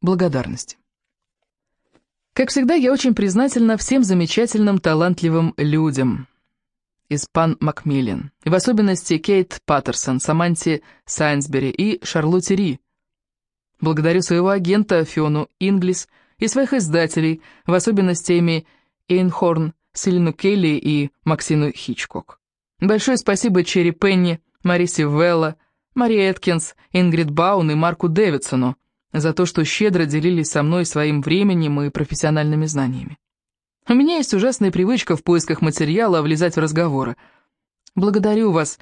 благодарности. Как всегда, я очень признательна всем замечательным, талантливым людям из Пан Макмиллен, и в особенности Кейт Паттерсон, Саманте Сайнсбери и Шарлотте Ри. Благодарю своего агента Фиону Инглис и своих издателей, в особенности Эми Эйнхорн, Селину Келли и Максину Хичкок. Большое спасибо Черри Пенни, Марисе Велла, Мари Эткинс, Ингрид Баун и Марку Дэвидсону за то, что щедро делились со мной своим временем и профессиональными знаниями. У меня есть ужасная привычка в поисках материала влезать в разговоры. Благодарю вас,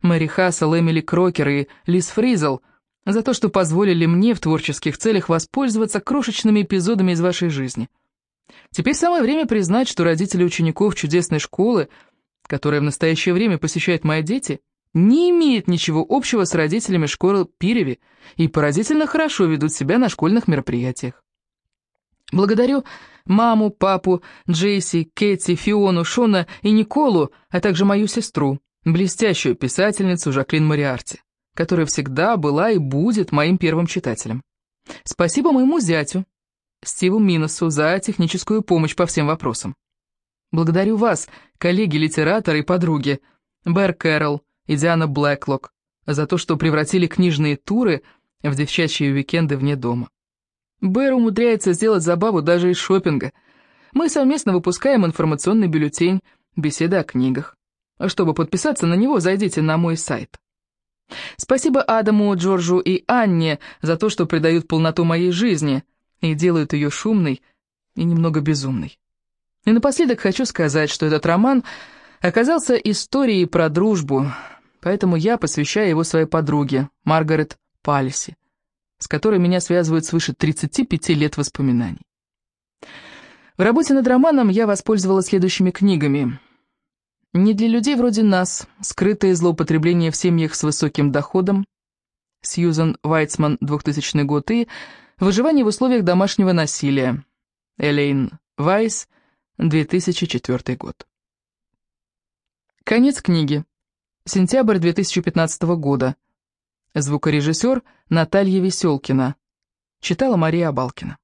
Мэри Хассел, Эмили Крокер и Лиз Фризел, за то, что позволили мне в творческих целях воспользоваться крошечными эпизодами из вашей жизни. Теперь самое время признать, что родители учеников чудесной школы, которая в настоящее время посещают мои дети, не имеют ничего общего с родителями школы Пиреви и поразительно хорошо ведут себя на школьных мероприятиях. Благодарю маму, папу, Джейси, Кэти, Фиону, Шона и Николу, а также мою сестру, блестящую писательницу Жаклин Мариарти, которая всегда была и будет моим первым читателем. Спасибо моему зятю, Стиву Миносу, за техническую помощь по всем вопросам. Благодарю вас, коллеги-литераторы и подруги, Бэр Кэрролл и Диана Блэклок, за то, что превратили книжные туры в девчачьи уикенды вне дома. Бэр умудряется сделать забаву даже из шопинга. Мы совместно выпускаем информационный бюллетень «Беседа о книгах». Чтобы подписаться на него, зайдите на мой сайт. Спасибо Адаму, Джорджу и Анне за то, что придают полноту моей жизни и делают ее шумной и немного безумной. И напоследок хочу сказать, что этот роман оказался историей про дружбу, поэтому я посвящаю его своей подруге, Маргарет Пальси с которой меня связывают свыше 35 лет воспоминаний. В работе над романом я воспользовалась следующими книгами. «Не для людей вроде нас. Скрытое злоупотребление в семьях с высоким доходом» Сьюзан Вайтсман, 2000 год, и «Выживание в условиях домашнего насилия» Элейн Вайс, 2004 год. Конец книги. Сентябрь 2015 года. Звукорежиссер Наталья Веселкина. Читала Мария Абалкина.